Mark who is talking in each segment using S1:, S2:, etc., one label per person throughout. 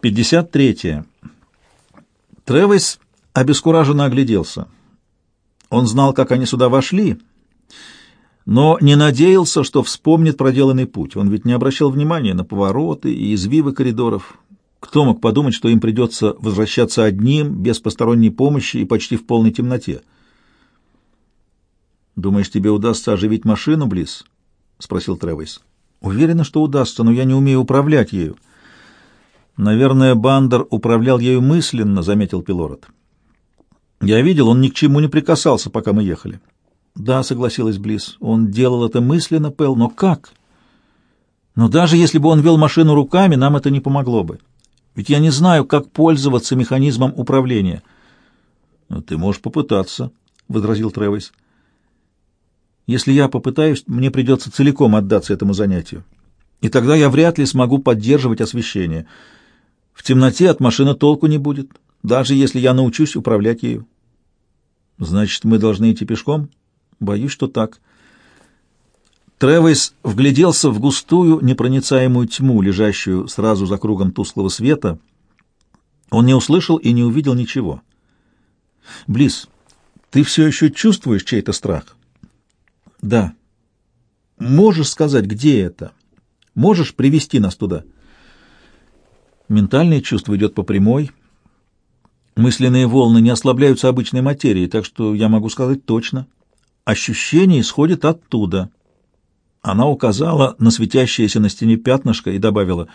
S1: 53. Тревис обескураженно огляделся. Он знал, как они сюда вошли, но не надеялся, что вспомнит проделанный путь. Он ведь не обращал внимания на повороты и извивы коридоров. Кто мог подумать, что им придется возвращаться одним, без посторонней помощи и почти в полной темноте? «Думаешь, тебе удастся оживить машину, Близ?» — спросил Тревис. «Уверена, что удастся, но я не умею управлять ею». «Наверное, Бандер управлял ею мысленно», — заметил Пилород. «Я видел, он ни к чему не прикасался, пока мы ехали». «Да», — согласилась Близ, — «он делал это мысленно, Пэл, но как?» «Но даже если бы он вел машину руками, нам это не помогло бы. Ведь я не знаю, как пользоваться механизмом управления». «Ну, «Ты можешь попытаться», — возразил Тревис. «Если я попытаюсь, мне придется целиком отдаться этому занятию, и тогда я вряд ли смогу поддерживать освещение». В темноте от машины толку не будет, даже если я научусь управлять ею. Значит, мы должны идти пешком? Боюсь, что так. Тревис вгляделся в густую, непроницаемую тьму, лежащую сразу за кругом тусклого света. Он не услышал и не увидел ничего. Близ, ты все еще чувствуешь чей-то страх? Да. Можешь сказать, где это? Можешь привести нас туда? — Ментальное чувство идет по прямой. Мысленные волны не ослабляются обычной материей, так что я могу сказать точно. Ощущение исходит оттуда. Она указала на светящееся на стене пятнышко и добавила,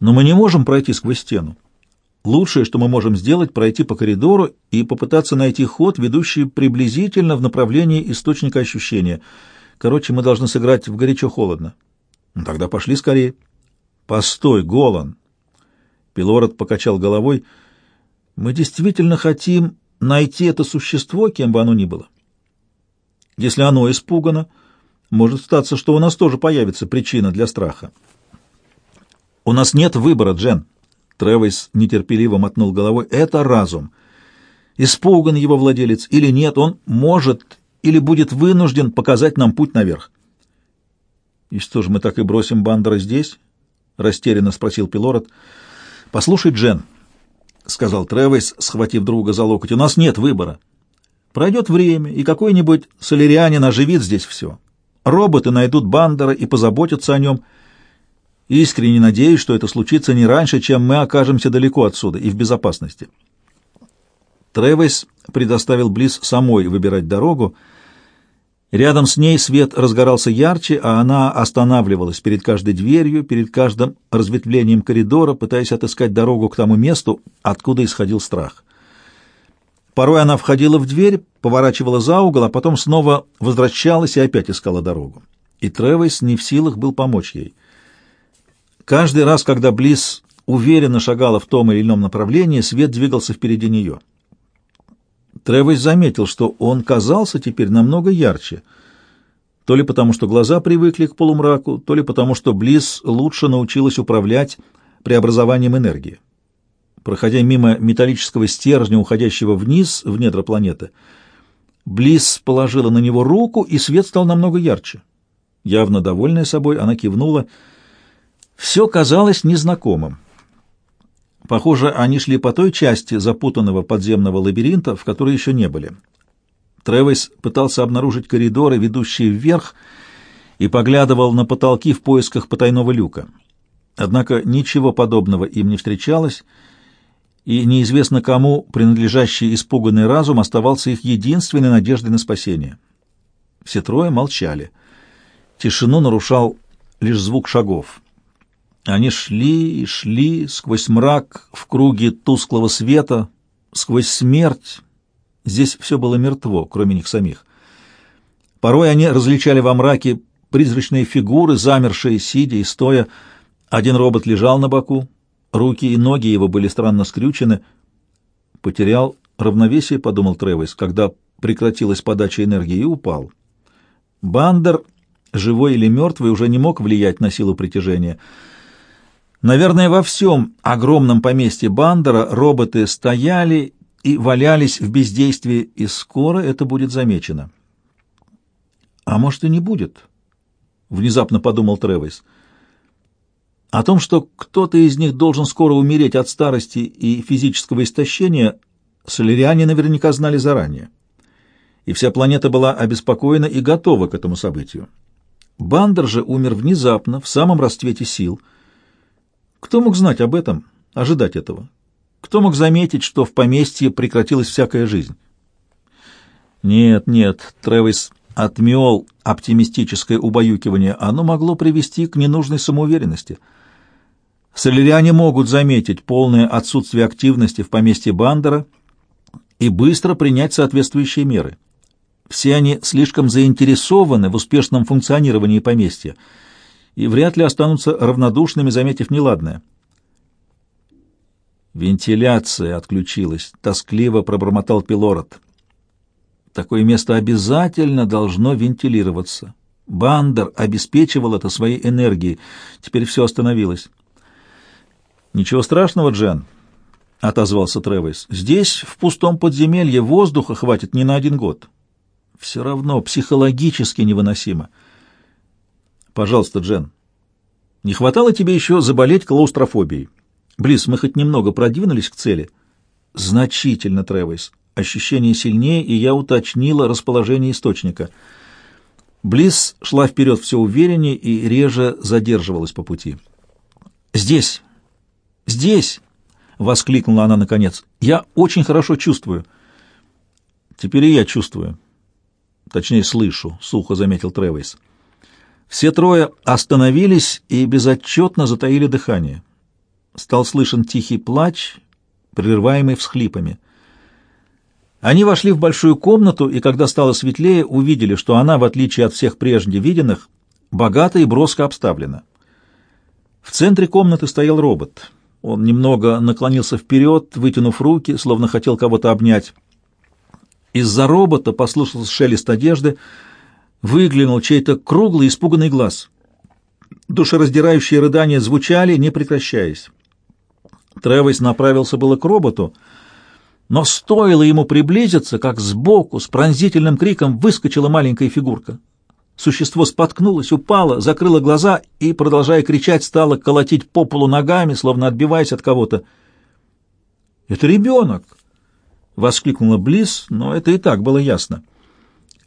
S1: «Но мы не можем пройти сквозь стену. Лучшее, что мы можем сделать, пройти по коридору и попытаться найти ход, ведущий приблизительно в направлении источника ощущения. Короче, мы должны сыграть в горячо-холодно». «Ну, «Тогда пошли скорее». «Постой, Голан!» Пилород покачал головой. «Мы действительно хотим найти это существо, кем бы оно ни было. Если оно испугано, может статься, что у нас тоже появится причина для страха». «У нас нет выбора, Джен», — Тревис нетерпеливо мотнул головой. «Это разум. Испуган его владелец или нет, он может или будет вынужден показать нам путь наверх». «И что же, мы так и бросим Бандера здесь?» — растерянно спросил Пилород. «Послушай, Джен», — сказал Тревис, схватив друга за локоть, — «у нас нет выбора. Пройдет время, и какой-нибудь солерианин оживит здесь все. Роботы найдут Бандера и позаботятся о нем. Искренне надеюсь, что это случится не раньше, чем мы окажемся далеко отсюда и в безопасности». Тревис предоставил Близ самой выбирать дорогу, — Рядом с ней свет разгорался ярче, а она останавливалась перед каждой дверью, перед каждым разветвлением коридора, пытаясь отыскать дорогу к тому месту, откуда исходил страх. Порой она входила в дверь, поворачивала за угол, а потом снова возвращалась и опять искала дорогу. И Тревис не в силах был помочь ей. Каждый раз, когда Близ уверенно шагала в том или ином направлении, свет двигался впереди нее — Тревис заметил, что он казался теперь намного ярче, то ли потому, что глаза привыкли к полумраку, то ли потому, что Близ лучше научилась управлять преобразованием энергии. Проходя мимо металлического стержня, уходящего вниз в недра планеты, Близ положила на него руку, и свет стал намного ярче. Явно довольная собой, она кивнула. Все казалось незнакомым. Похоже, они шли по той части запутанного подземного лабиринта, в которой еще не были. Тревис пытался обнаружить коридоры, ведущие вверх, и поглядывал на потолки в поисках потайного люка. Однако ничего подобного им не встречалось, и неизвестно кому принадлежащий испуганный разум оставался их единственной надеждой на спасение. Все трое молчали. Тишину нарушал лишь звук шагов. Они шли и шли сквозь мрак в круге тусклого света, сквозь смерть. Здесь все было мертво, кроме них самих. Порой они различали во мраке призрачные фигуры, замершие, сидя и стоя. Один робот лежал на боку, руки и ноги его были странно скрючены. Потерял равновесие, подумал Тревис, когда прекратилась подача энергии и упал. Бандер, живой или мертвый, уже не мог влиять на силу притяжения — Наверное, во всем огромном поместье Бандера роботы стояли и валялись в бездействии, и скоро это будет замечено. «А может, и не будет?» — внезапно подумал Тревис. О том, что кто-то из них должен скоро умереть от старости и физического истощения, соляриане наверняка знали заранее. И вся планета была обеспокоена и готова к этому событию. Бандер же умер внезапно, в самом расцвете сил. Кто мог знать об этом, ожидать этого? Кто мог заметить, что в поместье прекратилась всякая жизнь? Нет, нет, Тревис отмел оптимистическое убаюкивание. Оно могло привести к ненужной самоуверенности. Соляриане могут заметить полное отсутствие активности в поместье Бандера и быстро принять соответствующие меры. Все они слишком заинтересованы в успешном функционировании поместья и вряд ли останутся равнодушными, заметив неладное. Вентиляция отключилась, тоскливо пробормотал Пилород. Такое место обязательно должно вентилироваться. Бандер обеспечивал это своей энергией. Теперь все остановилось. «Ничего страшного, Джен», — отозвался Тревис. «Здесь, в пустом подземелье, воздуха хватит не на один год все равно психологически невыносимо. Пожалуйста, Джен, не хватало тебе еще заболеть клаустрофобией? Близ, мы хоть немного продвинулись к цели? Значительно, Тревис. Ощущение сильнее, и я уточнила расположение источника. Близ шла вперед все увереннее и реже задерживалась по пути. «Здесь! Здесь!» — воскликнула она наконец. «Я очень хорошо чувствую». «Теперь и я чувствую», Точнее, слышу, — сухо заметил Тревейс. Все трое остановились и безотчетно затаили дыхание. Стал слышен тихий плач, прерываемый всхлипами. Они вошли в большую комнату, и когда стало светлее, увидели, что она, в отличие от всех прежде виденных, богата и броско обставлена. В центре комнаты стоял робот. Он немного наклонился вперед, вытянув руки, словно хотел кого-то обнять. Из-за робота послышался шелест одежды, выглянул чей-то круглый испуганный глаз. Душераздирающие рыдания звучали, не прекращаясь. Тревис направился было к роботу, но стоило ему приблизиться, как сбоку с пронзительным криком выскочила маленькая фигурка. Существо споткнулось, упало, закрыло глаза и, продолжая кричать, стало колотить по полу ногами, словно отбиваясь от кого-то. «Это ребенок!» — воскликнула Близ, но это и так было ясно.